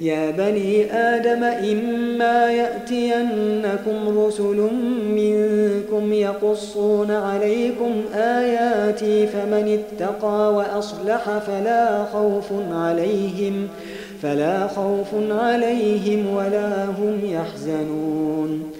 يا بني آدم إما يأتينكم رسل منكم يقصون عليكم آياتي فمن اتقى وأصلح فلا خوف عليهم فلا خوف عليهم ولا هم يحزنون.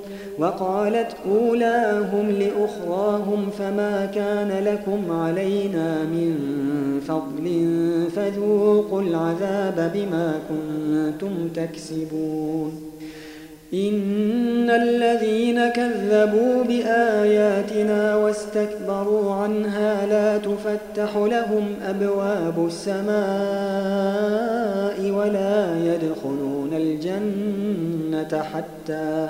وقالت أولاهم لأخراهم فما كان لكم علينا من فضل فذوقوا العذاب بما كنتم تكسبون. إن الذين كذبوا بآياتنا واستكبروا عنها لا تفتح لهم أبواب السماء ولا يدخلون الجنة حتى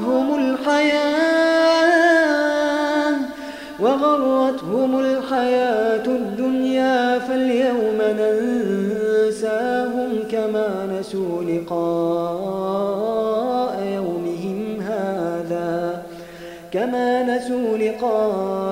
وغرتهم الحياة وغرتهم الحياة الدنيا فاليوم ننساهم كما نسوا لقاء يومهم هذا. كما نسوا لقاء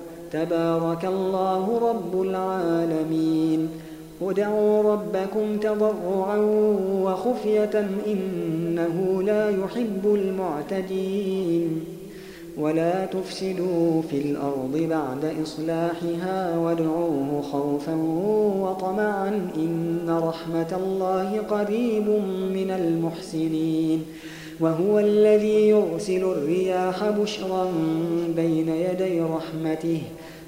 تبارك الله رب العالمين. ادعوا ربكم تضرعا وخفية إنه لا يحب المعتدين. ولا تفسدوا في الأرض بعد إصلاحها وادعوه خوفا وطمعا إن رحمة الله قريب من المحسنين. وهو الذي يرسل الرياح بشرا بين يدي رحمته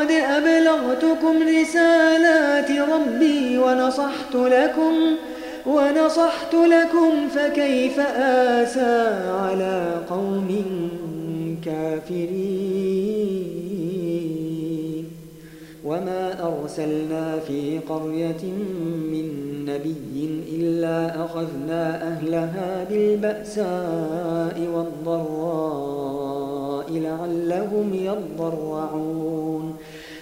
لقد أبلغتكم رسالات ربي ونصحت لكم ونصحت لكم فكيف آسى على قوم كافرين وما أرسلنا في قرية من نبي إلا أخذنا أهلها بالبأساء والضراء لعلهم يضرعون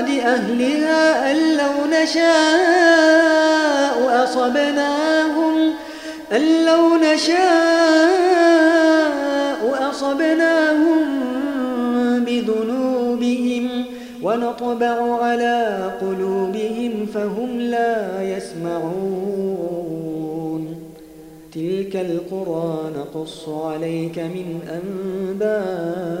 بعد أهلها أن لو نشاء أصبناهم أن لو نشاء أصبناهم بذنوبهم ونطبع على قلوبهم فهم لا يسمعون. تلك القرى نقص عليك من أنبائها.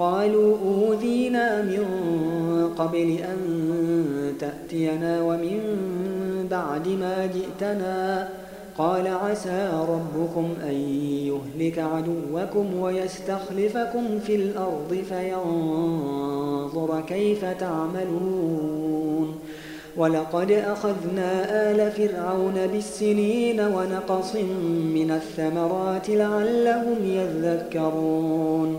قالوا أوذينا من قبل أن تأتينا ومن بعد ما جئتنا. قال عسى ربكم أن يهلك عدوكم ويستخلفكم في الأرض فينظر كيف تعملون. ولقد أخذنا آل فرعون بالسنين ونقص من الثمرات لعلهم يذكرون.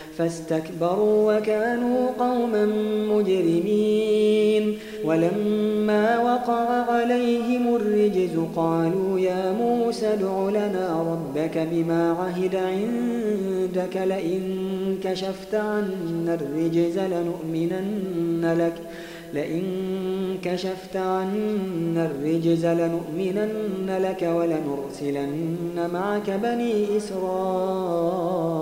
فاستكبروا وكانوا قوما مجرمين. ولما وقع عليهم الرجز قالوا يا موسى ادع لنا ربك بما عهد عندك لئن كشفت عنا الرجز لنؤمنن لك لئن كشفت عنا الرجز لنؤمنن لك ولنرسلن معك بني إسرائيل.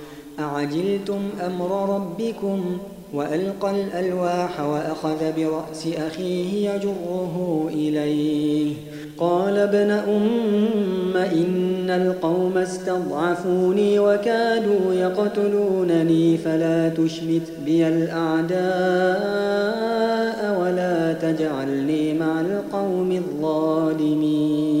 أعجلتم أمر ربكم وألقى الألواح وأخذ برأس أخيه يجره إليه. قال ابن أم إن القوم استضعفوني وكادوا يقتلونني فلا تشمت بي الأعداء ولا تجعلني مع القوم الظالمين.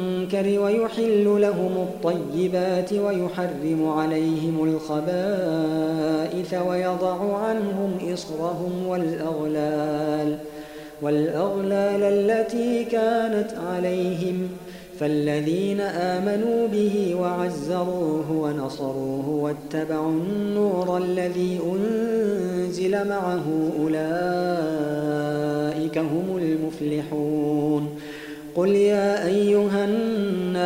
ويحل لهم الطيبات ويحرم عليهم الخبائث ويضع عنهم إصرهم والأغلال والأغلال التي كانت عليهم فالذين آمنوا به وعزروه ونصروه واتبعوا النور الذي أنزل معه أولئك هم المفلحون. قل يا أيها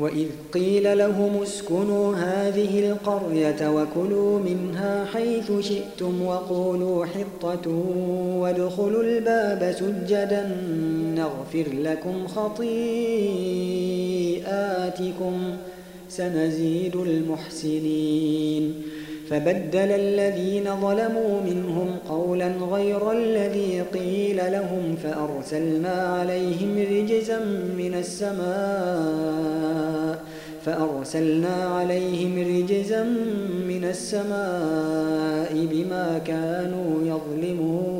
وإذ قيل لهم اسكنوا هذه القرية وكلوا منها حيث شئتم وقولوا حطة وادخلوا الباب سجدا نغفر لكم خطيئاتكم سنزيد المحسنين فبدل الذين ظلموا منهم قولا غير الذي قيل لهم فأرسلنا عليهم رجزا من السماء فأرسلنا عليهم رجزا من السماء بما كانوا يظلمون.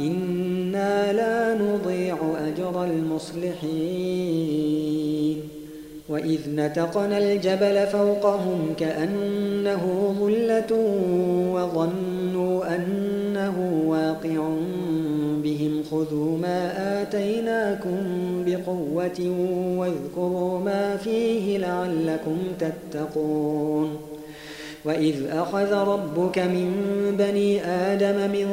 إنا لا نضيع أجر المصلحين وإذ نتقنا الجبل فوقهم كأنه ظلة وظنوا أنه واقع بهم خذوا ما آتيناكم بقوة واذكروا ما فيه لعلكم تتقون وإذ أخذ ربك من بني آدم من